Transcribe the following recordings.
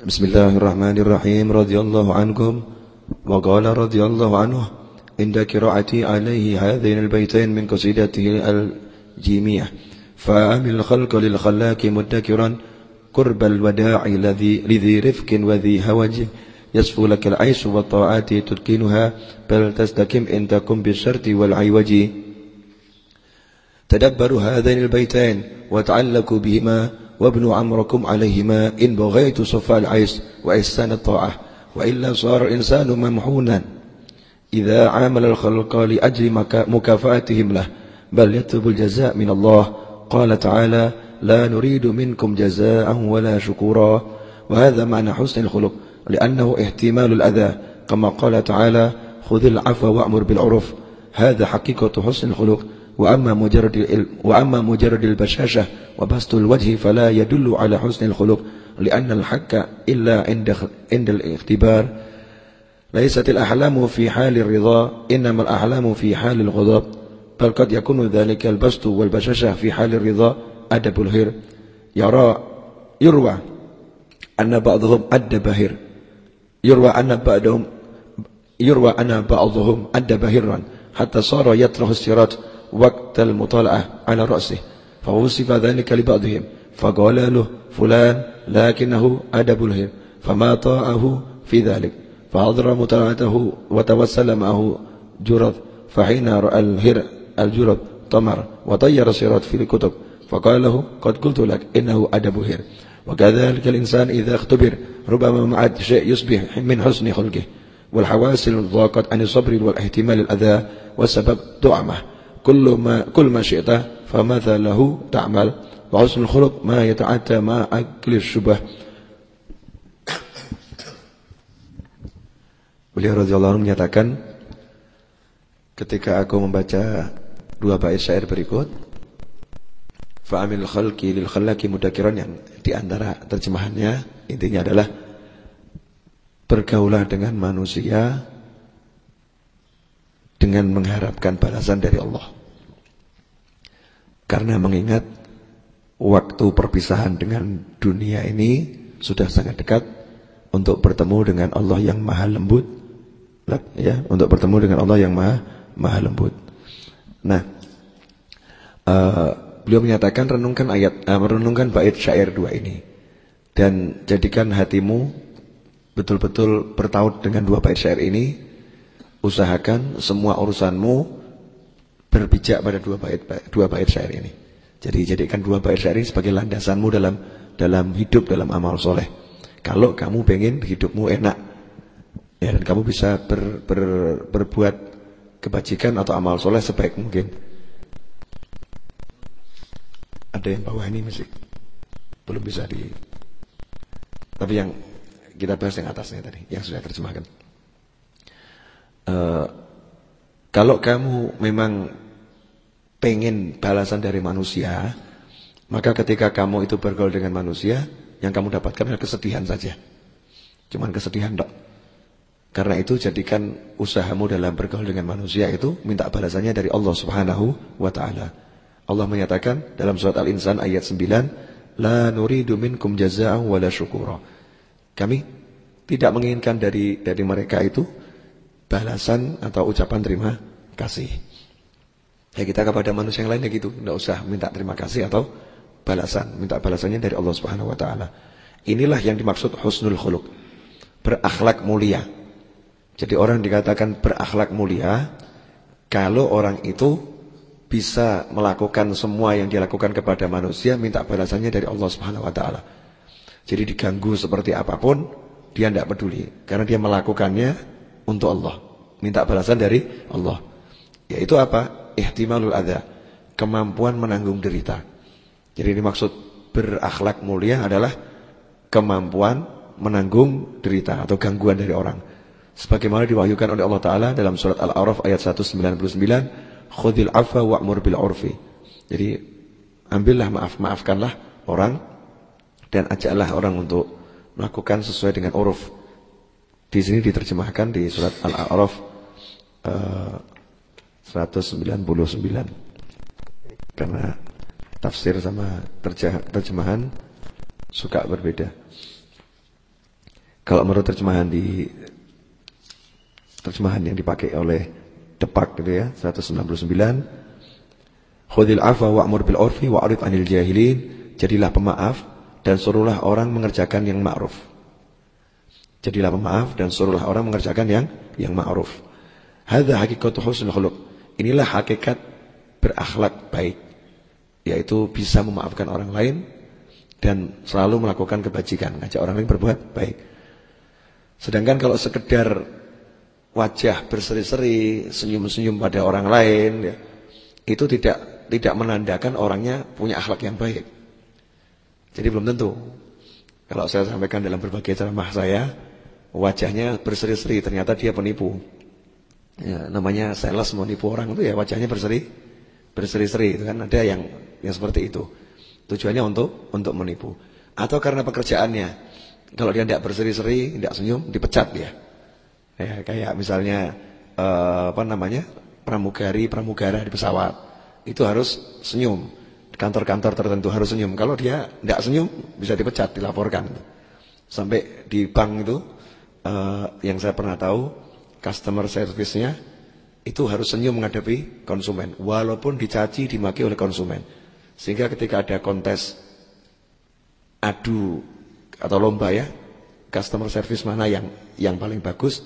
بسم الله الرحمن الرحيم. رضي الله عنكم. وقال رضي الله عنه عند قراءتي عليه هذين البيتين من قصيدته الجيمية. فأمل الخلق للخلاق مدكرا. قرب الوداع الذي لذي رفق وذي هوج. يصفو لك العيش والطاعات تتقنها. بل تستقم إن تقم بالشرط والعوج. تدبروا هذين البيتين وتعلقوا بهما. وابنوا عمركم عليهما إن بغيت صفاء العيش وإحسان الطاعة وإلا صار الإنسان ممحونا. إذا عامل الخلق لأجل مكافاتهم له بل يطلب الجزاء من الله. قال تعالى لا نريد منكم جزاء ولا شكورا. وهذا معنى حسن الخلق لأنه احتمال الأذى. كما قال تعالى خذ العفو وأمر بالعرف. هذا حقيقة حسن الخلق. وأما مجرد وأما مجرد البشاشة وبسط الوجه فلا يدل على حسن الخلق لأن الحق إلا عند عند الاختبار. ليست الأحلام في حال الرضا إنما الأحلام في حال الغضب. بل قد يكون ذلك البسط والبشاشة في حال الرضا أدب الهر يرى يروى أن بعضهم أدب هر يروى أن بعضهم يروى أن بعضهم أدب هرا حتى صار يطرح السيرات وقت المطالعة على رأسه. فوصف ذلك لبعضهم. فقال له فلان لكنه أدب الهر فما طاعه في ذلك. فحضر مطالعته وتوسل معه جرذ فحين رأى الهر الجرذ طمر وطير سيرات في الكتب. فقال له قد قلت لك إنه أدب هر. وكذلك الإنسان إذا اختبر ربما مع شيء يصبح من حسن خلقه. والحواس ضاقت عن الصبر والاحتمال الأذى والسبب دعمه kullu ma kul ma syi'ta famathalahu ta'mal. Wa husnul khuluq ma yata'atta ma akli syubah. Beliau radhiyallahu anhu menyatakan ketika aku membaca dua bait syair berikut fa'amil khalqi lil khallaqi mudakiran yang di antara terjemahannya intinya adalah bergaulah dengan manusia dengan mengharapkan balasan dari Allah. Karena mengingat waktu perpisahan dengan dunia ini sudah sangat dekat untuk bertemu dengan Allah yang maha lembut ya untuk bertemu dengan Allah yang maha maha lembut. Nah, uh, beliau menyatakan renungkan ayat uh, merenungkan bait syair dua ini dan jadikan hatimu betul-betul bertaut dengan dua bait syair ini usahakan semua urusanmu berpijak pada dua bait dua bait syair ini. Jadi jadikan dua bait syair ini sebagai landasanmu dalam dalam hidup dalam amal soleh. Kalau kamu pengen hidupmu enak, ya dan kamu bisa ber, ber, berbuat kebajikan atau amal soleh sebaik mungkin. Ada yang bawah ini masih belum bisa di. Tapi yang kita bahas yang atasnya tadi, yang sudah terjemahkan. Eh, kalau kamu memang pengen balasan dari manusia, maka ketika kamu itu bergaul dengan manusia, yang kamu dapatkan adalah kesedihan saja. Cuman kesedihan dok. Karena itu jadikan usahamu dalam bergaul dengan manusia itu minta balasannya dari Allah Subhanahu wa taala. Allah menyatakan dalam surat Al-Insan ayat 9, "La nuridu minkum jazaa'an wala syukura." Kami tidak menginginkan dari dari mereka itu balasan atau ucapan terima kasih. Ya kita kepada manusia yang lainnya gitu, tidak usah minta terima kasih atau balasan, minta balasannya dari Allah Subhanahu wa taala. Inilah yang dimaksud husnul khuluq. Berakhlak mulia. Jadi orang dikatakan berakhlak mulia kalau orang itu bisa melakukan semua yang dilakukan kepada manusia minta balasannya dari Allah Subhanahu wa taala. Jadi diganggu seperti apa pun dia tidak peduli karena dia melakukannya untuk Allah. Minta balasan dari Allah. Yaitu apa? Ihtimalul adha. Kemampuan menanggung derita. Jadi ini maksud berakhlak mulia adalah kemampuan menanggung derita atau gangguan dari orang. Sebagaimana diwahyukan oleh Allah Ta'ala dalam surat Al-A'raf ayat 199. Khudil afa wa'mur bil urfi. Jadi ambillah maaf, maafkanlah orang dan ajaklah orang untuk melakukan sesuai dengan uruf di sini diterjemahkan di surat Al-A'raf eh, 199. Karena tafsir sama terjemahan suka berbeda. Kalau menurut terjemahan di terjemahan yang dipakai oleh Depak gitu ya, 199 Khudil afwa wa'mur bil urfi wa'rid 'anil jahilin. Jadilah pemaaf dan suruhlah orang mengerjakan yang ma'ruf. Jadilah pemaaf dan suruhlah orang mengerjakan yang yang ma'ruf. Hadza hakikatu husnul khuluq. Inilah hakikat berakhlak baik, yaitu bisa memaafkan orang lain dan selalu melakukan kebajikan, ngajak orang lain berbuat baik. Sedangkan kalau sekedar wajah berseri-seri, senyum-senyum pada orang lain, ya, itu tidak tidak menandakan orangnya punya akhlak yang baik. Jadi belum tentu. Kalau saya sampaikan dalam berbagai ceramah saya, wajahnya berseri-seri, ternyata dia penipu. Ya, namanya sales mau nipu orang itu ya wajahnya berseri, berseri-seri itu kan ada yang yang seperti itu. Tujuannya untuk untuk menipu. Atau karena pekerjaannya. Kalau dia tidak berseri-seri, tidak senyum, dipecat dia. Ya, kayak misalnya eh, apa namanya? pramugari, pramugara di pesawat. Itu harus senyum. Kantor-kantor tertentu harus senyum. Kalau dia tidak senyum, bisa dipecat, dilaporkan. Sampai di bank itu uh, yang saya pernah tahu, customer service-nya itu harus senyum menghadapi konsumen, walaupun dicaci, dimaki oleh konsumen. Sehingga ketika ada kontes adu atau lomba ya, customer service mana yang yang paling bagus,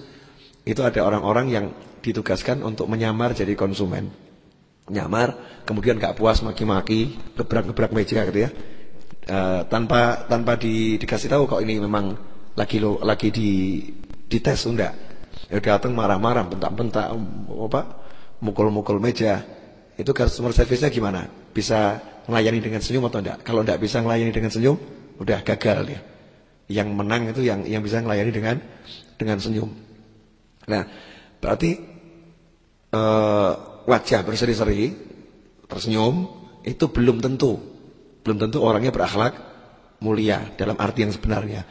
itu ada orang-orang yang ditugaskan untuk menyamar jadi konsumen. Nyamar, kemudian gak puas maki-maki, gebrak-gebrak meja gitu ya. E, tanpa tanpa di, dikasih tahu kok ini memang lagi lo lagi di dites enggak. Ya datang marah-marah, bentak-bentak apa? Mukul-mukul meja. Itu customer service-nya gimana? Bisa melayani dengan senyum atau enggak? Kalau enggak bisa melayani dengan senyum, udah gagal dia. Yang menang itu yang yang bisa melayani dengan dengan senyum. Nah, berarti uh, wajah berseri-seri, tersenyum, itu belum tentu. Belum tentu orangnya berakhlak mulia dalam arti yang sebenarnya.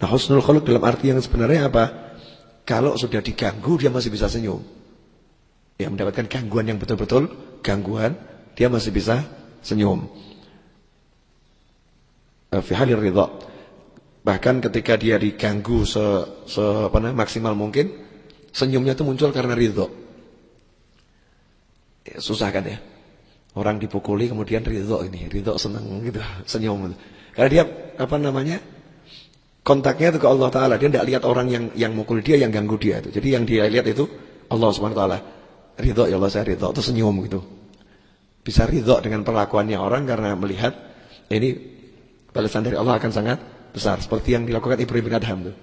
Nah, husnul khuluq dalam arti yang sebenarnya apa? Kalau sudah diganggu dia masih bisa senyum. Ya mendapatkan gangguan yang betul-betul gangguan, dia masih bisa senyum. Eh, fi halir ridha. Bahkan ketika dia diganggu se, se apa namanya, maksimal mungkin, senyumnya itu muncul karena ridho. Ya, susah kan ya? Orang dipukuli kemudian ridho ini, ridho senang gitu, senyum. Karena dia apa namanya? Kontaknya itu ke Allah Taala. Dia tidak lihat orang yang yang mukul dia, yang ganggu dia itu. Jadi yang dia lihat itu Allah Subhanahu Wa Taala. Ridho ya Allah saya ridho itu senyum gitu. Bisa ridho dengan perlakuannya orang karena melihat ini balasan dari Allah akan sangat besar. Seperti yang dilakukan Ibrahim bin Adham tuh.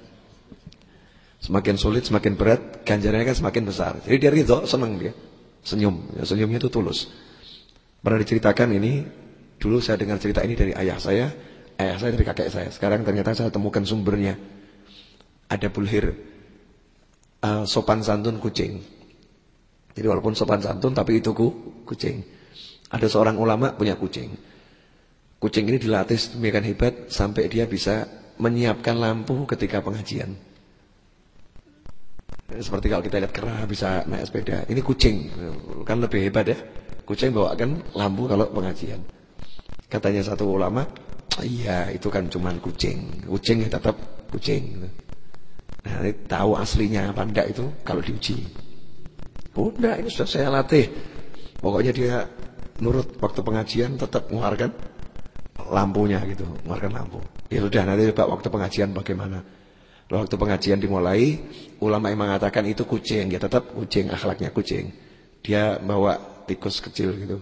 Semakin sulit, semakin berat, ganjarannya kan semakin besar. Jadi dia ridho, senang dia. Senyum, ya, senyumnya itu tulus. Pernah diceritakan ini, dulu saya dengar cerita ini dari ayah saya, ayah saya dari kakek saya. Sekarang ternyata saya temukan sumbernya. Ada bulhir, uh, sopan santun kucing. Jadi walaupun sopan santun, tapi itu ku, kucing. Ada seorang ulama punya kucing. Kucing ini dilatih sedemikian hebat sampai dia bisa menyiapkan lampu ketika pengajian. Seperti kalau kita lihat kera bisa naik sepeda. Ini kucing. Kan lebih hebat ya. Kucing bawakan lampu kalau pengajian. Katanya satu ulama, iya itu kan cuma kucing. Kucing ya tetap kucing. Nah, tahu aslinya apa enggak itu kalau diuji. Udah ini sudah saya latih. Pokoknya dia nurut waktu pengajian tetap mengeluarkan lampunya gitu, mengeluarkan lampu. Ya sudah nanti coba waktu pengajian bagaimana. Waktu pengajian dimulai, ulama yang mengatakan itu kucing, ya tetap kucing, akhlaknya kucing. Dia bawa tikus kecil gitu.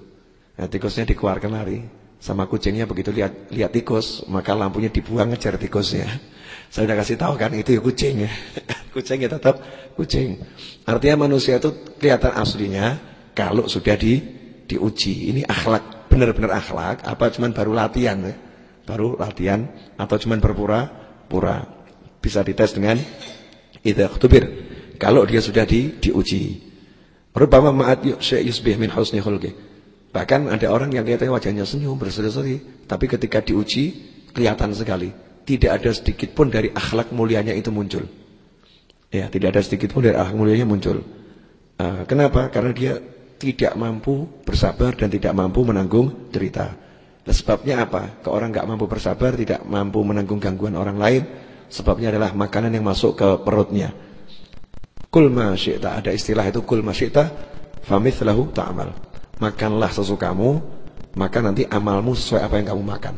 Nah, tikusnya dikeluarkan lari. Sama kucingnya begitu lihat lihat tikus, maka lampunya dibuang ngejar tikusnya. Saya udah kasih tahu kan itu ya kucing ya. kucing ya tetap kucing. Artinya manusia itu kelihatan aslinya kalau sudah di diuji. Ini akhlak, benar-benar akhlak apa cuman baru latihan ya? Baru latihan atau cuman berpura-pura. Bisa dites dengan idza khutubir. Kalau dia sudah di, diuji. Rubama ma'at yusbih min husni khulqi. Bahkan ada orang yang kelihatannya wajahnya senyum berseri-seri, tapi ketika diuji kelihatan sekali tidak ada sedikit pun dari akhlak mulianya itu muncul. Ya, tidak ada sedikit pun dari akhlak mulianya muncul. Uh, kenapa? Karena dia tidak mampu bersabar dan tidak mampu menanggung cerita. Nah, sebabnya apa? Ke orang nggak mampu bersabar, tidak mampu menanggung gangguan orang lain, Sebabnya adalah makanan yang masuk ke perutnya. Kul ma syi'ta. Ada istilah itu kul ma syi'ta famithlahu ta'amal. Makanlah sesukamu, maka nanti amalmu sesuai apa yang kamu makan.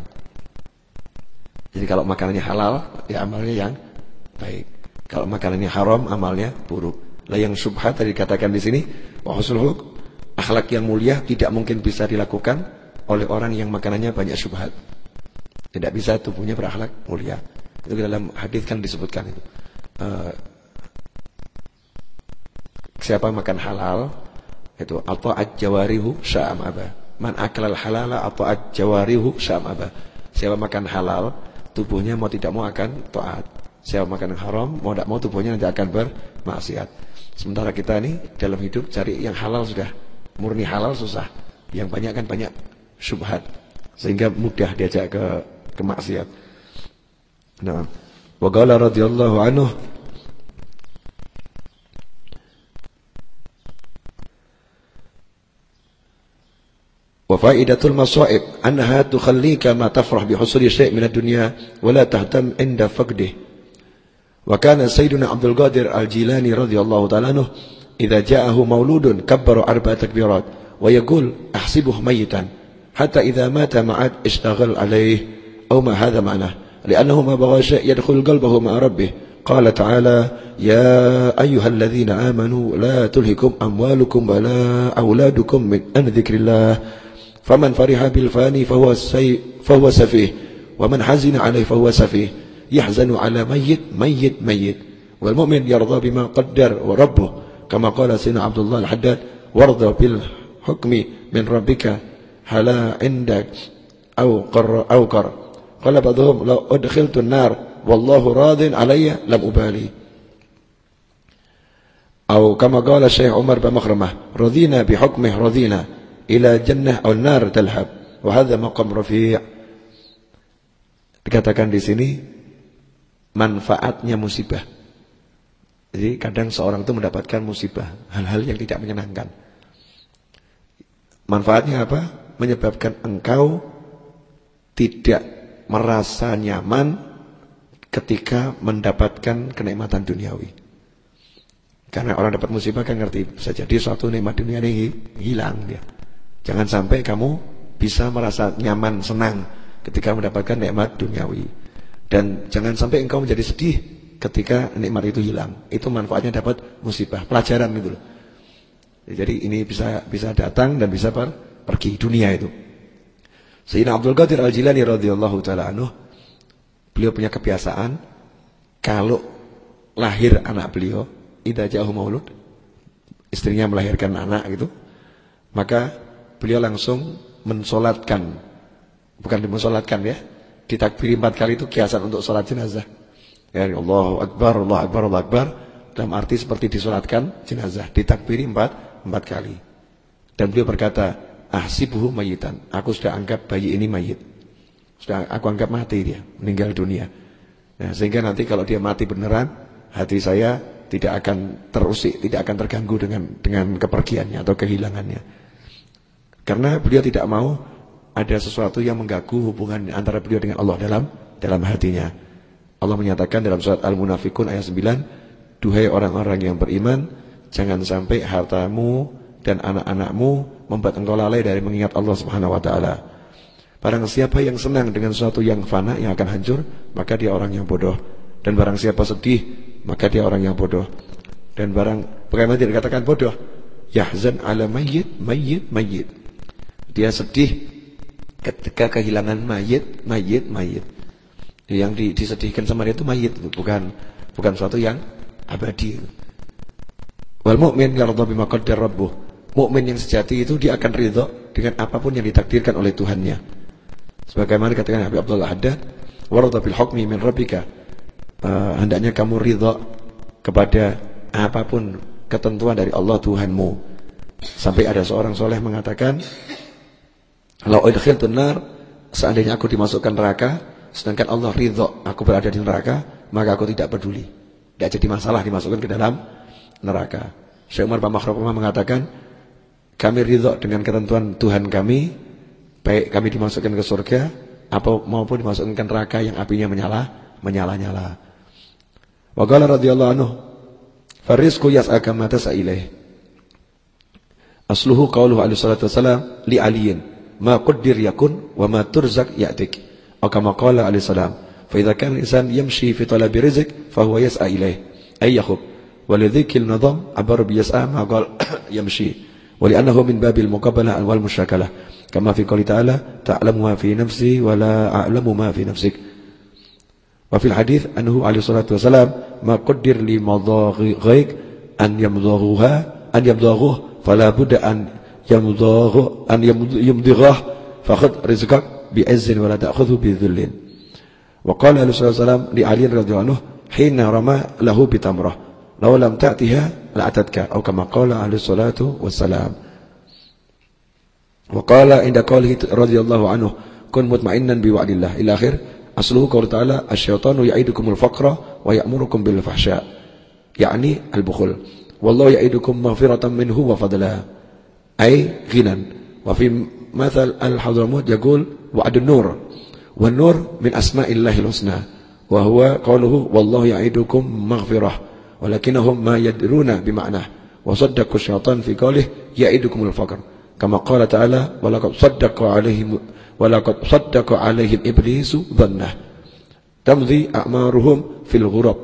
Jadi kalau makanannya halal, ya amalnya yang baik. Kalau makanannya haram, amalnya buruk. Lah yang subhat tadi dikatakan di sini, wa akhlak yang mulia tidak mungkin bisa dilakukan oleh orang yang makanannya banyak subhat. Tidak bisa tubuhnya berakhlak mulia. Itu dalam hadis kan disebutkan itu. Uh, siapa makan halal itu ata'at jawarihu aba. Man akalal halala ata'at jawarihu aba. Siapa makan halal, tubuhnya mau tidak mau akan taat. Siapa makan haram, mau tidak mau tubuhnya nanti akan bermaksiat. Sementara kita ini dalam hidup cari yang halal sudah murni halal susah. Yang banyak kan banyak syubhat sehingga mudah diajak ke kemaksiat. Nah, wa qala radhiyallahu anhu وفائدة المصائب أنها تخليك ما تفرح بحصول شيء من الدنيا ولا تهتم عند فقده. وكان سيدنا عبد القادر الجيلاني رضي الله تعالى عنه إذا جاءه مولود كبر أربع تكبيرات ويقول أحسبه ميتا حتى إذا مات معاد اشتغل عليه. أو ما هذا معناه؟ لأنه ما بغى شيء يدخل قلبه مع ربه. قال تعالى يا أيها الذين آمنوا لا تلهكم أموالكم ولا أولادكم من أن ذكر الله. فمن فرح بالفاني فهو, سي فهو سفيه. ومن حزن عليه فهو سفيه. يحزن على ميت ميت ميت. والمؤمن يرضى بما قدر وربه كما قال سيدنا عبد الله الحداد وارضى بالحكم من ربك هلا عندك أو قر أو قر. قال بعضهم لو أدخلت النار والله راض علي لم أبالي. أو كما قال الشيخ عمر بمخرمة رضينا بحكمه رضينا. Ila jannah aw nar talhab. Wa hadha maqam rafi' dikatakan di sini manfaatnya musibah. Jadi kadang seorang itu mendapatkan musibah hal-hal yang tidak menyenangkan. Manfaatnya apa? Menyebabkan engkau tidak merasa nyaman ketika mendapatkan kenikmatan duniawi. Karena orang dapat musibah kan ngerti bisa jadi suatu nikmat dunia ini hilang dia Jangan sampai kamu bisa merasa nyaman, senang ketika mendapatkan nikmat duniawi. Dan jangan sampai engkau menjadi sedih ketika nikmat itu hilang. Itu manfaatnya dapat musibah, pelajaran gitu loh. Jadi ini bisa bisa datang dan bisa per, pergi dunia itu. Sayyidina Abdul Qadir Al-Jilani radhiyallahu taala anhu beliau punya kebiasaan kalau lahir anak beliau, idza ja'ahu maulud, istrinya melahirkan anak gitu, maka beliau langsung mensolatkan. Bukan dimensolatkan ya. Ditakbiri empat kali itu kiasan untuk sholat jenazah. Ya Allah Akbar Allah Akbar Allah Akbar. Dalam arti seperti disolatkan jenazah. Ditakbiri empat empat kali. Dan beliau berkata ahsibuhu mayitan aku sudah anggap bayi ini mayit. Sudah aku anggap mati dia meninggal dunia. Nah, sehingga nanti kalau dia mati beneran hati saya tidak akan terusik tidak akan terganggu dengan dengan kepergiannya atau kehilangannya karena beliau tidak mau ada sesuatu yang mengganggu hubungan antara beliau dengan Allah dalam dalam hatinya. Allah menyatakan dalam surat Al-Munafikun ayat 9, "Duhai orang-orang yang beriman, jangan sampai hartamu dan anak-anakmu membuat engkau lalai dari mengingat Allah Subhanahu wa taala." Barang siapa yang senang dengan sesuatu yang fana yang akan hancur, maka dia orang yang bodoh. Dan barang siapa sedih, maka dia orang yang bodoh. Dan barang bagaimana dia dikatakan bodoh? Yahzan ala mayyit, mayyit, mayyit. Dia sedih ketika kehilangan mayit, mayit, mayit. Yang disedihkan sama dia itu mayit, bukan bukan suatu yang abadi. Wal mu'min yardha bima qaddara rabbuh. Mukmin yang sejati itu dia akan ridho dengan apa pun yang ditakdirkan oleh Tuhannya. Sebagaimana dikatakan Habib Abdullah Haddad, warda bil hukmi min rabbika. Uh, hendaknya kamu ridho kepada apa pun ketentuan dari Allah Tuhanmu. Sampai ada seorang soleh mengatakan, kalau udkhiltun nar, seandainya aku dimasukkan neraka, sedangkan Allah ridho aku berada di neraka, maka aku tidak peduli. Tidak jadi masalah dimasukkan ke dalam neraka. Syekh Umar Bambang mengatakan, kami ridho dengan ketentuan Tuhan kami, baik kami dimasukkan ke surga, apa maupun dimasukkan ke neraka yang apinya menyala, menyala-nyala. Wa qala radhiyallahu anhu farizqu yas'aka ma tas'a ilaih. Asluhu qawluhu alaihi salatu wasalam li aliyin ما قدر يكن وما ترزق يأتيك. أو كما قال عليه السلام فإذا كان الإنسان يمشي في طلب رزق فهو يسعى إليه. أي يخب ولذلك النظام عبر بيسعى ما قال يمشي. ولأنه من باب المقابلة والمشاكلة كما في قوله تعالى تعلم ما في نفسي ولا أعلم ما في نفسك. وفي الحديث أنه عليه الصلاة والسلام ما قدر لمضاغيك أن يمضغوها أن يمضغوه فلا بد أن يمضغه أن يمضغه. فخذ رزقك بعز ولا تأخذه بذل. وقال عليه الصلاة والسلام لعلي رضي الله عنه حين رمى له بتمرة. لو لم تأتها لأتتك أو كما قال عليه الصلاة والسلام. وقال عند قوله رضي الله عنه كن مطمئنا بوعد الله. إلى آخر أصله قول تعالى الشيطان يعيدكم الفقر ويأمركم بالفحشاء. يعني البخل. والله يعيدكم مغفرة منه وفضلا. أي غنى. وفي مثل الحضرموت يقول وعد النور والنور من أسماء الله الحسنى وهو قوله والله يعيدكم مغفرة ولكنهم ما يدرون بمعناه وصدقوا الشيطان في قوله يعيدكم الفقر. كما قال تعالى ولقد صدق عليهم ولقد صدق عليهم إبليس ظنه. تمضي أعمارهم في الغرب.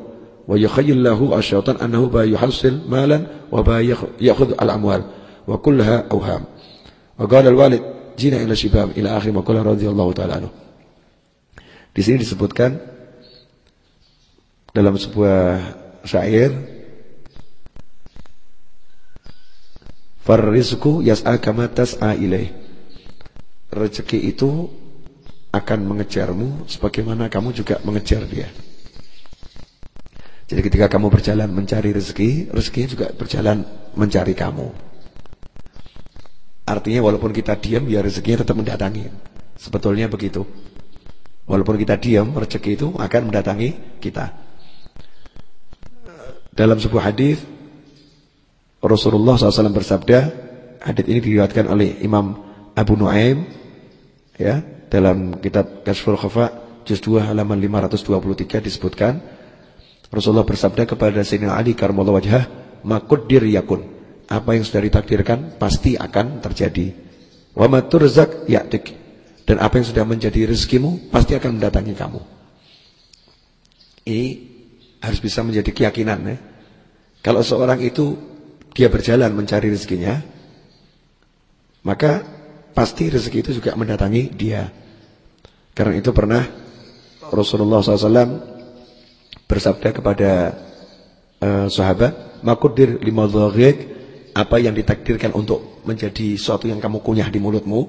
ويخيل له الشيطان أنه با يحصل مالا وبا يأخذ الأموال. وكلها أوهام وقال الوالد جينا إلى الشباب إلى آخر ما قال رضي الله تعالى عنه Di sini disebutkan dalam sebuah syair Farrizku yas'a kama tas'a ilaih. Rezeki itu akan mengejarmu sebagaimana kamu juga mengejar dia. Jadi ketika kamu berjalan mencari rezeki, rezeki juga berjalan mencari kamu. Artinya walaupun kita diam, ya rezekinya tetap mendatangi. Sebetulnya begitu. Walaupun kita diam, rezeki itu akan mendatangi kita. Dalam sebuah hadis Rasulullah SAW bersabda, hadis ini diriwayatkan oleh Imam Abu Nuaim ya, dalam kitab Kashful Khafa juz 2 halaman 523 disebutkan Rasulullah bersabda kepada Sayyidina Ali karramallahu wajhah, "Maqaddir yakun." Apa yang sudah ditakdirkan pasti akan terjadi. Wa ma turzak ya'tik. Dan apa yang sudah menjadi rezekimu pasti akan mendatangi kamu. Ini harus bisa menjadi keyakinan ya. Kalau seorang itu dia berjalan mencari rezekinya, maka pasti rezeki itu juga mendatangi dia. Karena itu pernah Rasulullah SAW bersabda kepada uh, sahabat, "Makudir lima dhaghik" apa yang ditakdirkan untuk menjadi sesuatu yang kamu kunyah di mulutmu,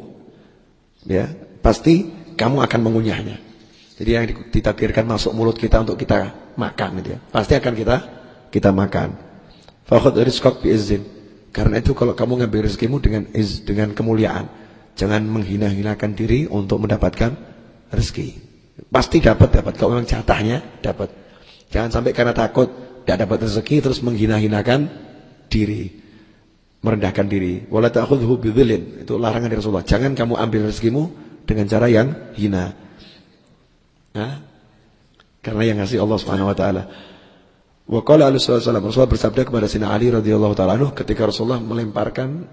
ya, pasti kamu akan mengunyahnya. Jadi yang ditakdirkan masuk mulut kita untuk kita makan gitu ya. Pasti akan kita kita makan. Fakhud rizqak izin. Karena itu kalau kamu ngambil rezekimu dengan iz, dengan kemuliaan, jangan menghina-hinakan diri untuk mendapatkan rezeki. Pasti dapat dapat kalau memang jatahnya dapat. Jangan sampai karena takut tidak dapat rezeki terus menghina-hinakan diri. Merendahkan diri. Wala ta'khudhu bidzilin. Itu larangan dari Rasulullah. Jangan kamu ambil rezekimu dengan cara yang hina. Nah, karena yang ngasih Allah Subhanahu wa taala. Wa qala Rasulullah Rasulullah bersabda kepada Sina Ali radhiyallahu taala ketika Rasulullah melemparkan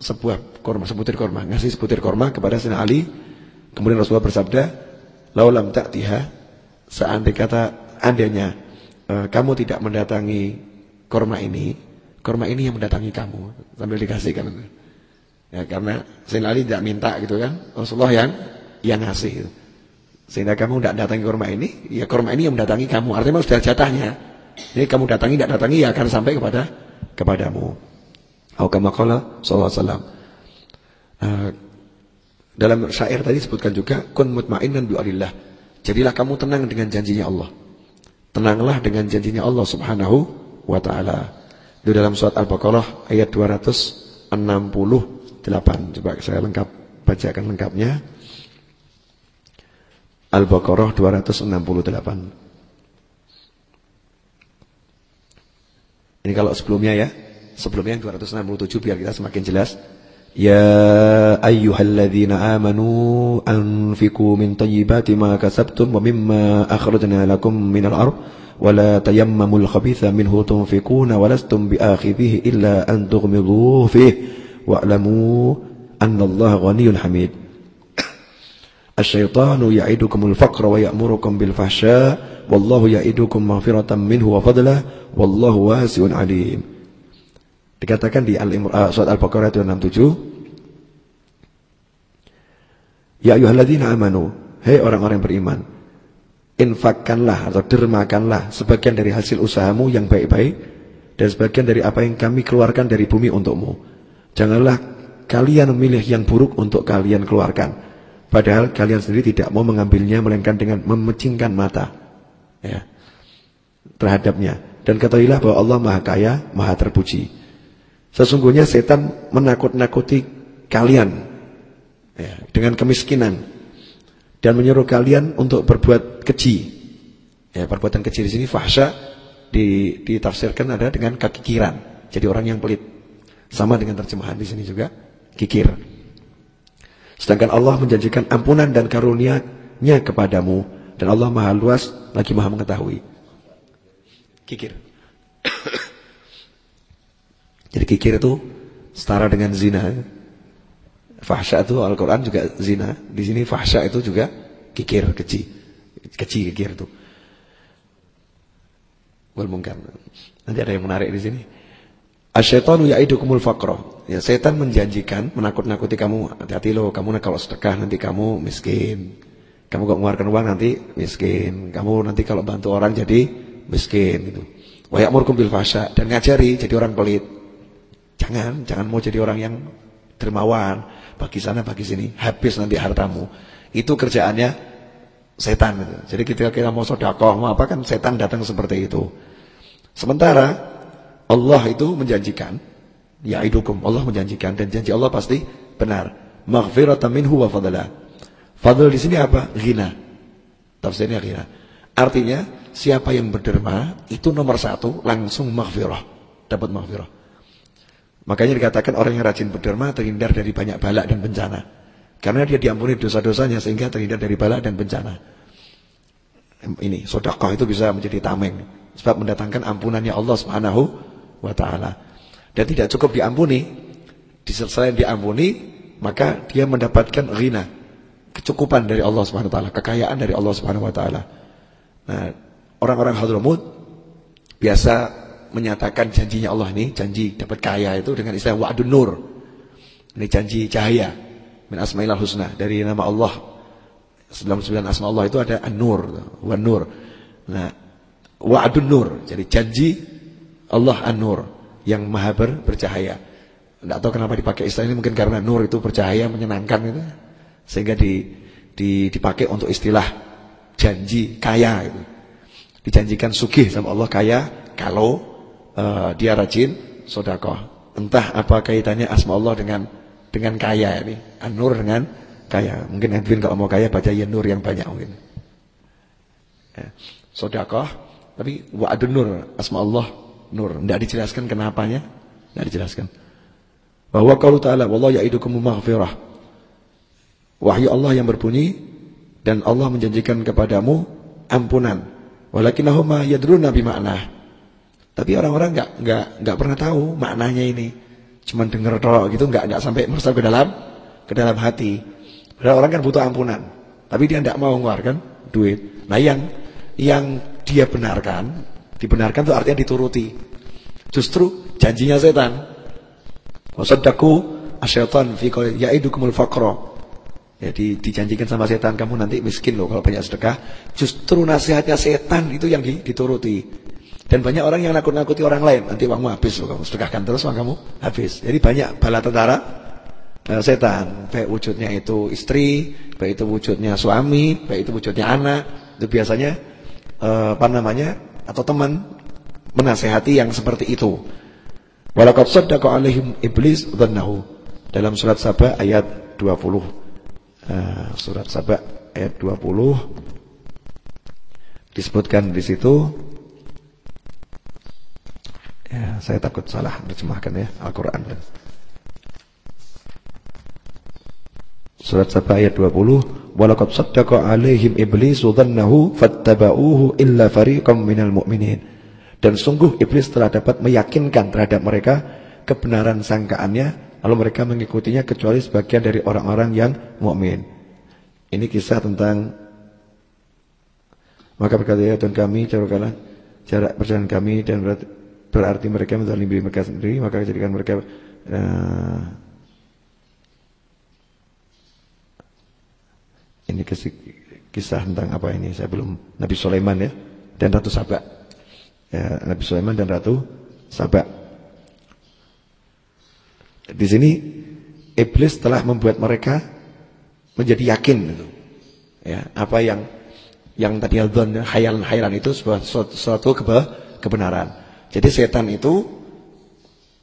sebuah korma, sebutir korma, ngasih sebutir korma kepada Sina Ali. Kemudian Rasulullah bersabda, "Laulam ta'tiha" seandainya kata andainya e, kamu tidak mendatangi korma ini, korma ini yang mendatangi kamu. Sambil dikasihkan. Ya, karena Sina Ali tidak minta gitu kan. Rasulullah yang yang ngasih gitu. Sehingga kamu tidak datangi korma ini, ya korma ini yang mendatangi kamu. Artinya sudah jatahnya. Jadi kamu datangi tidak datangi ya akan sampai kepada kepadamu. Atau kama qala sallallahu. Uh, dalam syair tadi sebutkan juga kun mutmainnan bi alillah. Jadilah kamu tenang dengan janjinya Allah. Tenanglah dengan janjinya Allah Subhanahu wa taala. Itu dalam surat Al-Baqarah ayat 268. Coba saya lengkap bacakan lengkapnya. Al-Baqarah 268. Ini kalau sebelumnya ya. Sebelumnya yang 267 biar kita semakin jelas. Ya ayyuhalladzina amanu anfiqu min tayyibati ma kasabtum wa mimma akhrajna lakum minal ardh ولا تيمموا الخبيث منه تنفقون ولستم بآخذه إلا أن تغمضوه فيه واعلموا أن الله غني حميد. الشيطان يعدكم الفقر ويأمركم بالفحشاء والله يعدكم مغفرة منه وفضله والله واسع عليم. Dikatakan di Al-Imran uh, surat Al-Baqarah 67 Ya ayyuhalladzina amanu Hei orang-orang beriman infakkanlah atau dermakanlah sebagian dari hasil usahamu yang baik-baik dan sebagian dari apa yang kami keluarkan dari bumi untukmu. Janganlah kalian memilih yang buruk untuk kalian keluarkan. Padahal kalian sendiri tidak mau mengambilnya melainkan dengan memecingkan mata ya, terhadapnya. Dan ketahuilah bahwa Allah Maha Kaya, Maha Terpuji. Sesungguhnya setan menakut-nakuti kalian ya, dengan kemiskinan dan menyuruh kalian untuk berbuat keji. Ya, perbuatan keji di sini fahsya di, ditafsirkan ada dengan kekikiran. Jadi orang yang pelit. Sama dengan terjemahan di sini juga kikir. Sedangkan Allah menjanjikan ampunan dan karunia-Nya kepadamu dan Allah Maha luas lagi Maha mengetahui. Kikir. Jadi kikir itu setara dengan zina. Fahsya itu Al-Quran juga zina. Di sini fahsya itu juga kikir, keji. Keji, kikir itu. Wal mungkar. Nanti ada yang menarik di sini. Asyaitonu ya'idukumul faqra. Ya, setan menjanjikan, menakut-nakuti kamu. Hati-hati loh, kamu kalau sedekah nanti kamu miskin. Kamu kalau mengeluarkan uang nanti miskin. Kamu nanti kalau bantu orang jadi miskin gitu. Wa ya'murukum bil fahsya dan ngajari jadi orang pelit. Jangan, jangan mau jadi orang yang dermawan bagi sana bagi sini, habis nanti hartamu. Itu kerjaannya setan gitu. Jadi ketika kita mau sedekah, mau apa kan setan datang seperti itu. Sementara Allah itu menjanjikan, ya idukum, Allah menjanjikan dan janji Allah pasti benar. Maghfiratan minhu wa fadla. Fadl di sini apa? Ghina. Tafsirnya ghina. Artinya siapa yang berderma itu nomor satu langsung maghfirah, dapat maghfirah. Makanya dikatakan orang yang rajin berderma terhindar dari banyak balak dan bencana. Karena dia diampuni dosa-dosanya sehingga terhindar dari balak dan bencana. Ini sedekah itu bisa menjadi tameng sebab mendatangkan ampunannya Allah Subhanahu wa taala. Dan tidak cukup diampuni, selain diampuni, maka dia mendapatkan ghina, kecukupan dari Allah Subhanahu wa taala, kekayaan dari Allah Subhanahu wa taala. Nah, orang-orang Hadramut biasa menyatakan janjinya Allah ini, janji dapat kaya itu dengan istilah wa'dun nur. Ini janji cahaya min asmaul husna dari nama Allah. 99 asma Allah itu ada an-nur, nur. Nah, wa'dun nur. Jadi janji Allah an-nur yang maha ber, bercahaya. Tidak tahu kenapa dipakai istilah ini mungkin karena nur itu bercahaya menyenangkan itu. Sehingga di, di dipakai untuk istilah janji kaya itu. Dijanjikan sugih sama Allah kaya kalau uh, dia rajin sodakoh. Entah apa kaitannya asma Allah dengan dengan kaya ini. An-Nur dengan kaya. Mungkin Edwin kalau mau kaya baca ya Nur yang banyak mungkin. Ya. Sodakoh. Tapi wa'adun Nur. Asma Allah Nur. Tidak dijelaskan kenapanya. Tidak dijelaskan. Bahwa kalau ta'ala. Wallah ya'idukum maghfirah. Wahyu Allah yang berbunyi. Dan Allah menjanjikan kepadamu ampunan. Walakinahuma yadruna bima'nah. Tapi orang-orang nggak nggak nggak pernah tahu maknanya ini. Cuman dengar tok gitu nggak nggak sampai meresap ke dalam ke dalam hati. Padahal orang kan butuh ampunan, tapi dia tidak mau mengeluarkan duit. Nah yang yang dia benarkan, dibenarkan itu artinya dituruti. Justru janjinya setan. Wasaddaku asyaitan fi ya'idukumul faqra. Jadi dijanjikan sama setan kamu nanti miskin loh kalau banyak sedekah. Justru nasihatnya setan itu yang dituruti. Dan banyak orang yang nakut-nakuti orang lain. Nanti uangmu habis loh kamu. Sedekahkan terus uang kamu habis. Jadi banyak bala tentara uh, setan. Baik wujudnya itu istri, baik itu wujudnya suami, baik itu wujudnya anak. Itu biasanya uh, apa namanya? Atau teman menasehati yang seperti itu. Walaqad saddaqa alaihim iblis dhannahu. Dalam surat Saba ayat 20. Uh, eh, surat Saba ayat 20 disebutkan di situ Ya, saya takut salah menerjemahkan ya Al-Qur'an. Surat Saba ayat 20, Walaqad saddaqa alaihim iblisu dhannahu fattaba'uhu illa fariqam minal mu'minin. Dan sungguh iblis telah dapat meyakinkan terhadap mereka kebenaran sangkaannya lalu mereka mengikutinya kecuali sebagian dari orang-orang yang mukmin. Ini kisah tentang maka berkata ya Tuhan kami jarak perjalanan kami dan berarti, berarti mereka menzalimi mereka sendiri maka jadikan mereka uh, Ini kisah tentang apa ini? Saya belum Nabi Sulaiman ya dan Ratu Sabak. Ya, Nabi Sulaiman dan Ratu Sabak. Di sini iblis telah membuat mereka menjadi yakin gitu. Ya, apa yang yang tadi hayalan-hayalan itu sebuah suatu, suatu kebenaran. Jadi setan itu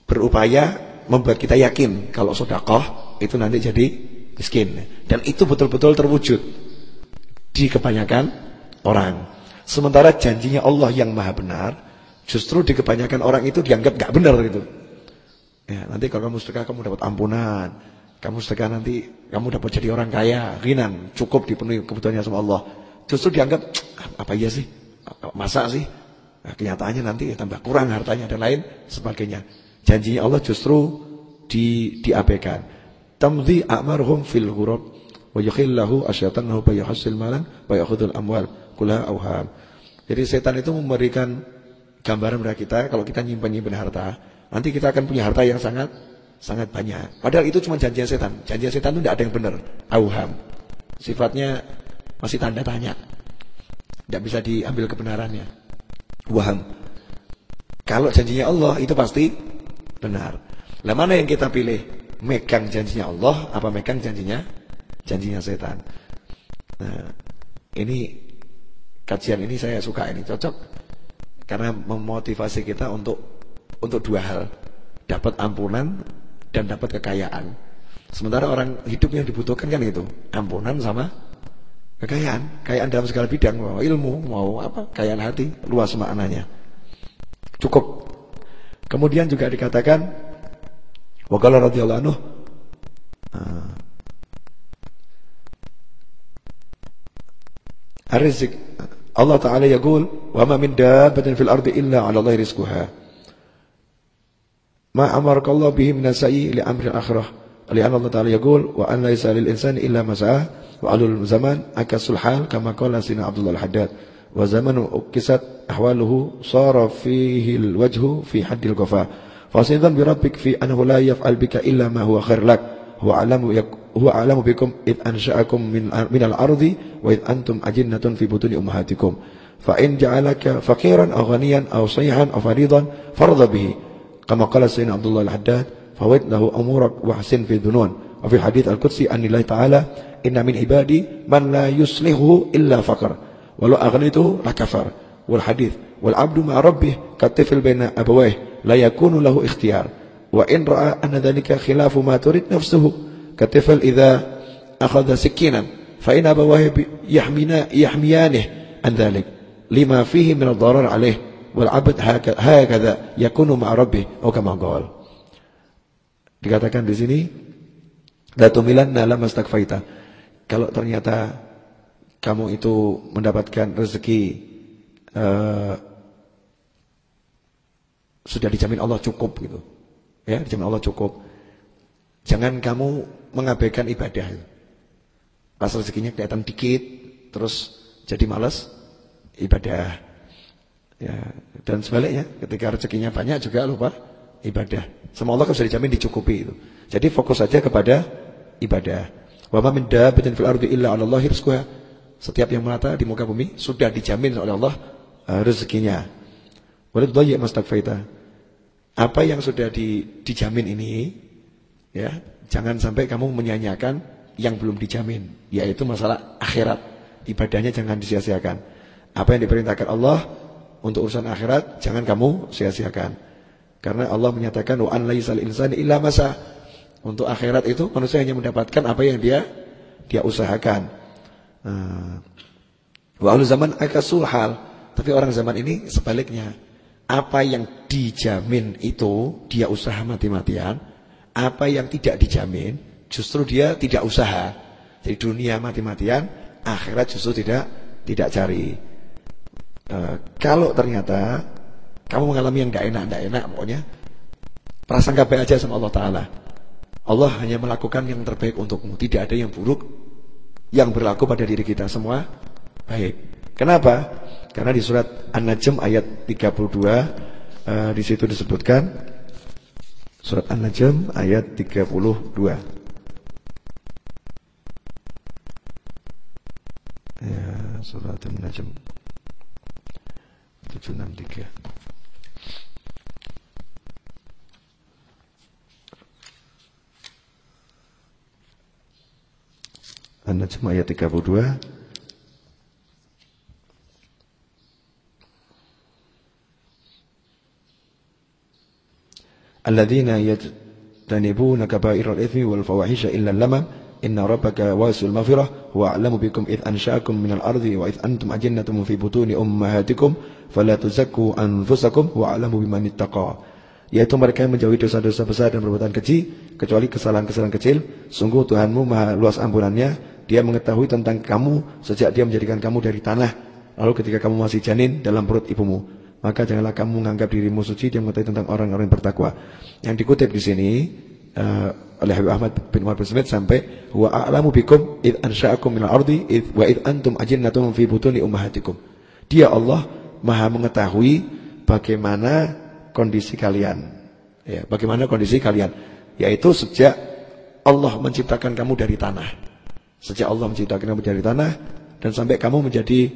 berupaya membuat kita yakin kalau sedekah itu nanti jadi miskin. Dan itu betul-betul terwujud di kebanyakan orang. Sementara janjinya Allah yang maha benar, justru di kebanyakan orang itu dianggap gak benar gitu. Ya, nanti kalau kamu sedekah kamu dapat ampunan. Kamu sedekah nanti kamu dapat jadi orang kaya, rinan, cukup dipenuhi kebutuhannya sama Allah. Justru dianggap apa iya sih? Masa sih? Nah, kenyataannya nanti tambah kurang hartanya dan lain sebagainya. Janjinya Allah justru di diabaikan tamdi a'maruhum fil ghurab wa yakhillahu asyatanahu fa yahsil malan wa yakhudul amwal kula auham. Jadi setan itu memberikan gambaran kepada kita kalau kita nyimpan-nyimpan harta, nanti kita akan punya harta yang sangat sangat banyak. Padahal itu cuma janjian setan. Janjian setan itu tidak ada yang benar. Auham. Sifatnya masih tanda tanya. Tidak bisa diambil kebenarannya. Waham. Kalau janjinya Allah itu pasti benar. Lah mana yang kita pilih? megang janjinya Allah apa megang janjinya janjinya setan. Nah, ini kajian ini saya suka ini cocok karena memotivasi kita untuk untuk dua hal, dapat ampunan dan dapat kekayaan. Sementara orang hidup yang dibutuhkan kan itu, ampunan sama Kekayaan, kekayaan dalam segala bidang, mau ilmu, mau apa, kekayaan hati, luas maknanya. Cukup. Kemudian juga dikatakan Waqala radhiyallahu anhu ah, Ar-rizq Allah Ta'ala yaqul wa ma min dabbatin fil ardi illa 'ala Allah rizquha. Ma amarakallahu bihi min sa'i li amri akhirah. لأن الله تعالى يقول وأن ليس للإنسان إلا ما سعى وعلى الزمان عكس الحال كما قال سيدنا عبد الله الحداد. وزمن أكست أحواله صار فيه الوجه في حد الكفاء فاستئذن بربك في أنه لا يفعل بك إلا ما هو خير لك. هو أعلم هو أعلم بكم إذ أنشأكم من من الأرض وإذ أنتم أجنة في بطون أمهاتكم. فإن جعلك فقيرا أو غنيا أو صيحا أو فريضا فرض به. كما قال سيدنا عبد الله الحداد فوت له أمورك وحسن في ذنون. وفي الحديث القدسي أن الله تعالى إن من عبادي من لا يصلحه إلا فقر ولو أغنيته لكفر. والحديث والعبد مع ربه كالطفل بين أبويه لا يكون له اختيار. وإن رأى أن ذلك خلاف ما تريد نفسه كالطفل إذا أخذ سكينا فإن أبواه يحميانه عن ذلك. لما فيه من الضرر عليه والعبد هكذا يكون مع ربه أو كما قال. Dikatakan di sini la tumilanna lama stakfaita kalau ternyata kamu itu mendapatkan rezeki uh, sudah dijamin Allah cukup gitu. Ya, dijamin Allah cukup. Jangan kamu mengabaikan ibadah. Pas rezekinya kelihatan dikit, terus jadi malas ibadah. Ya, dan sebaliknya, ketika rezekinya banyak juga lupa ibadah. Sama Allah kan dijamin dicukupi itu. Jadi fokus saja kepada ibadah. Wa ma min dabbatin fil ardi illa 'ala Allahi rizquha. Setiap yang melata di muka bumi sudah dijamin oleh Allah uh, rezekinya. Walid dhayyi mastagfaita. Apa yang sudah di, dijamin ini, ya, jangan sampai kamu menyanyiakan yang belum dijamin, yaitu masalah akhirat. Ibadahnya jangan disia-siakan. Apa yang diperintahkan Allah untuk urusan akhirat jangan kamu sia-siakan. Karena Allah menyatakan wa an laisal insani illa masa. Untuk akhirat itu manusia hanya mendapatkan apa yang dia dia usahakan. Nah, wa zaman akasul hal. Tapi orang zaman ini sebaliknya apa yang dijamin itu dia usaha mati-matian, apa yang tidak dijamin justru dia tidak usaha. Di dunia mati-matian, akhirat justru tidak tidak cari. Uh, kalau ternyata kamu mengalami yang tidak enak, tidak enak pokoknya, prasangka baik aja sama Allah Taala. Allah hanya melakukan yang terbaik untukmu. Tidak ada yang buruk yang berlaku pada diri kita semua baik. Kenapa? Karena di surat An-Najm ayat 32 uh, eh, di situ disebutkan surat An-Najm ayat 32. Ya, surat An-Najm 763. An-Najm ayat 32 Alladzina yajtanibuna kaba'iral itsmi wal fawahisha illa lamam inna rabbaka wasi'ul maghfirah huwa a'lamu bikum id ansha'akum minal ardi wa id antum ajinnatun fi butuni ummahatikum fala tuzakku anfusakum huwa a'lamu biman ittaqa yaitu mereka yang menjauhi dosa-dosa besar dan perbuatan keji kecuali kesalahan-kesalahan kecil sungguh Tuhanmu maha luas ampunannya dia mengetahui tentang kamu sejak dia menjadikan kamu dari tanah. Lalu ketika kamu masih janin dalam perut ibumu. Maka janganlah kamu menganggap dirimu suci. Dia mengetahui tentang orang-orang yang bertakwa. Yang dikutip di sini uh, oleh Habib Ahmad bin Umar bin Smith sampai wa a'lamu bikum id ansha'akum minal ardi id wa id antum ajinnatun fi butuni ummahatikum. Dia Allah Maha mengetahui bagaimana kondisi kalian. Ya, bagaimana kondisi kalian? Yaitu sejak Allah menciptakan kamu dari tanah. Sejak Allah menciptakan kamu dari tanah dan sampai kamu menjadi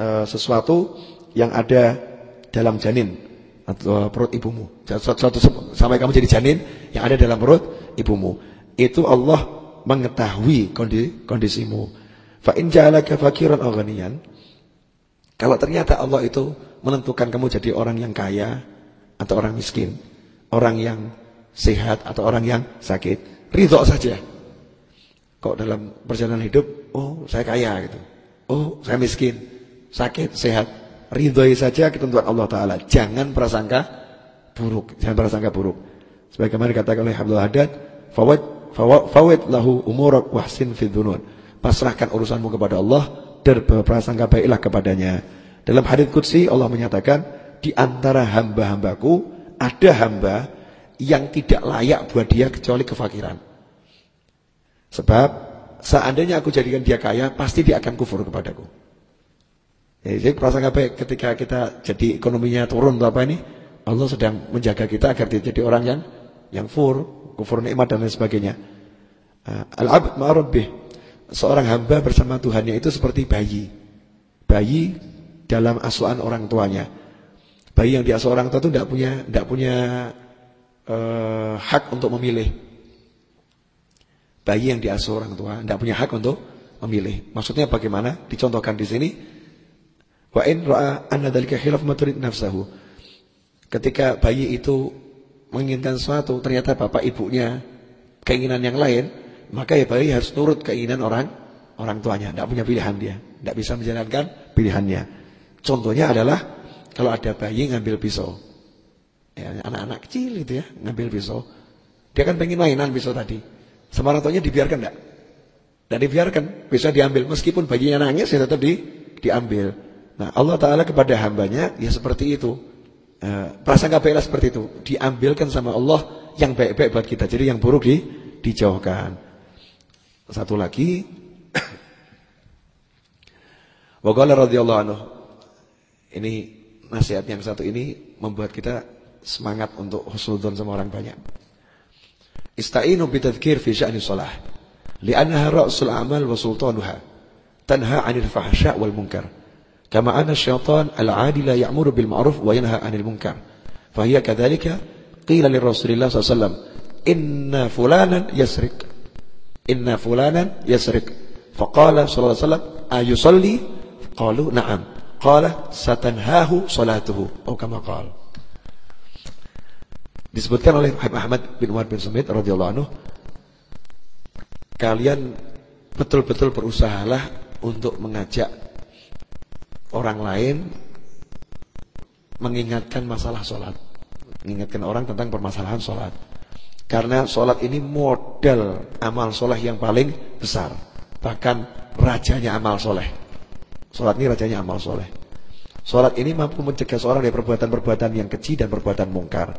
uh, sesuatu yang ada dalam janin atau perut ibumu. Suatu, sampai kamu jadi janin yang ada dalam perut ibumu. Itu Allah mengetahui kondisi, kondisimu. Fa in ja'alaka fakiran aw Kalau ternyata Allah itu menentukan kamu jadi orang yang kaya atau orang miskin, orang yang sehat atau orang yang sakit, ridho saja. Kok dalam perjalanan hidup, oh saya kaya gitu. Oh saya miskin, sakit, sehat. Ridhoi saja ketentuan Allah Ta'ala. Jangan prasangka buruk. Jangan prasangka buruk. Sebagaimana dikatakan oleh Abdul Haddad, fawad, fawad, fawad lahu umurak wahsin fidunun. Pasrahkan urusanmu kepada Allah dan berprasangka baiklah kepadanya. Dalam hadits Qudsi Allah menyatakan, di antara hamba-hambaku ada hamba yang tidak layak buat dia kecuali kefakiran. Sebab seandainya aku jadikan dia kaya, pasti dia akan kufur kepadaku. Ya, jadi perasaan baik ketika kita jadi ekonominya turun atau apa ini, Allah sedang menjaga kita agar dia jadi orang yang yang fur, kufur nikmat dan lain sebagainya. Uh, Al-abd ma'rabbih. Seorang hamba bersama Tuhannya itu seperti bayi. Bayi dalam asuhan orang tuanya. Bayi yang diasuh orang tua itu tidak punya tidak punya uh, hak untuk memilih. Bayi yang diasuh orang tua tidak punya hak untuk memilih. Maksudnya bagaimana? Dicontohkan di sini. Wa in ra'a anna dzalika khilaf maturid nafsahu. Ketika bayi itu menginginkan sesuatu, ternyata bapak ibunya keinginan yang lain, maka ya bayi harus turut keinginan orang orang tuanya. Tidak punya pilihan dia, tidak bisa menjalankan pilihannya. Contohnya adalah kalau ada bayi ngambil pisau, ya, anak-anak kecil itu ya ngambil pisau, dia kan pengen mainan pisau tadi. Tuanya dibiarkan enggak? Dan dibiarkan, bisa diambil. Meskipun bayinya nangis, ya tetap di, diambil. Nah Allah Ta'ala kepada hambanya, ya seperti itu. Eh, prasangka baiklah seperti itu. Diambilkan sama Allah yang baik-baik buat kita. Jadi yang buruk di, dijauhkan. Satu lagi. Waqala radhiyallahu anhu. Ini nasihat yang satu ini membuat kita semangat untuk husnudzon sama orang banyak. Ista'inu bitadhkir fi sya'ni salah. Li'annaha ra'sul a'mal wa sultanuha. Tanha 'anil fahsya' wal munkar. Kama anna syaitan al-'adi la ya'muru bil ma'ruf wa yanha 'anil munkar. Fahiya kadzalika qila li Rasulillah sallallahu alaihi wasallam, "Inna fulanan yasrik." Inna fulanan yasrik. Faqala sallallahu alaihi wasallam, "Ayusalli?" Qalu, "Na'am." Qala, "Satanhahu salatuhu." Atau kama qala. Disebutkan oleh Muhammad bin Umar bin Sumit radhiyallahu anhu kalian betul-betul berusahalah untuk mengajak orang lain mengingatkan masalah sholat mengingatkan orang tentang permasalahan sholat karena sholat ini modal amal sholat yang paling besar Bahkan rajanya amal soleh. Sholat ini rajanya amal soleh. Sholat ini mampu mencegah seorang dari perbuatan-perbuatan yang keji dan perbuatan mungkar.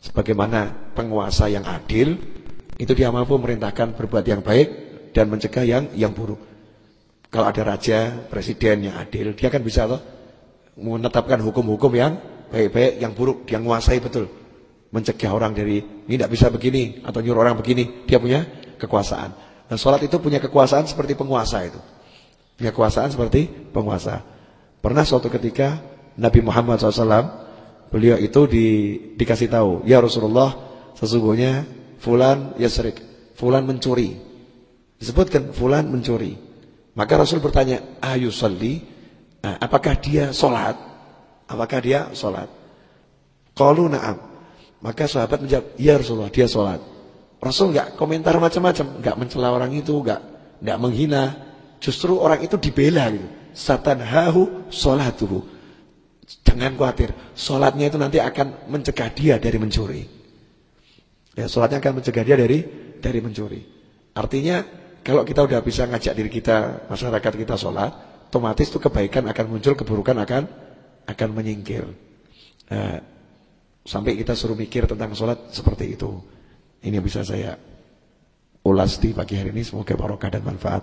Sebagaimana penguasa yang adil, itu dia mampu merintahkan berbuat yang baik dan mencegah yang yang buruk. Kalau ada raja, presiden yang adil, dia kan bisa loh menetapkan hukum-hukum yang baik-baik, yang buruk, dia menguasai betul. Mencegah orang dari ini tidak bisa begini atau nyuruh orang begini, dia punya kekuasaan. Dan sholat itu punya kekuasaan seperti penguasa itu. Punya kekuasaan seperti penguasa. Pernah suatu ketika Nabi Muhammad SAW, beliau itu di, dikasih tahu, ya Rasulullah, sesungguhnya Fulan yasrik, Fulan mencuri. Disebutkan Fulan mencuri. Maka Rasul bertanya, ayu salli, nah, apakah dia sholat? Apakah dia sholat? Qalu na'am. Maka sahabat menjawab, ya Rasulullah, dia sholat. Rasul enggak komentar macam-macam, enggak mencela orang itu, enggak enggak menghina. Justru orang itu dibela gitu. Satanhahu sholatuhu. Jangan khawatir, sholatnya itu nanti akan mencegah dia dari mencuri. Ya, sholatnya akan mencegah dia dari dari mencuri. Artinya, kalau kita udah bisa ngajak diri kita, masyarakat kita sholat, otomatis itu kebaikan akan muncul, keburukan akan akan menyingkir. Nah, sampai kita suruh mikir tentang sholat seperti itu. Ini bisa saya ulas di pagi hari ini semoga barokah dan manfaat.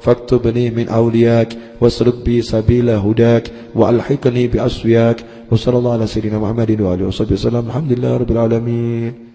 فاكتبني من أولياك واسلك بي سبيل هداك وألحقني بأسوياك. وصلى الله على سيدنا محمد وآله وصحبه وسلم. الحمد لله رب العالمين.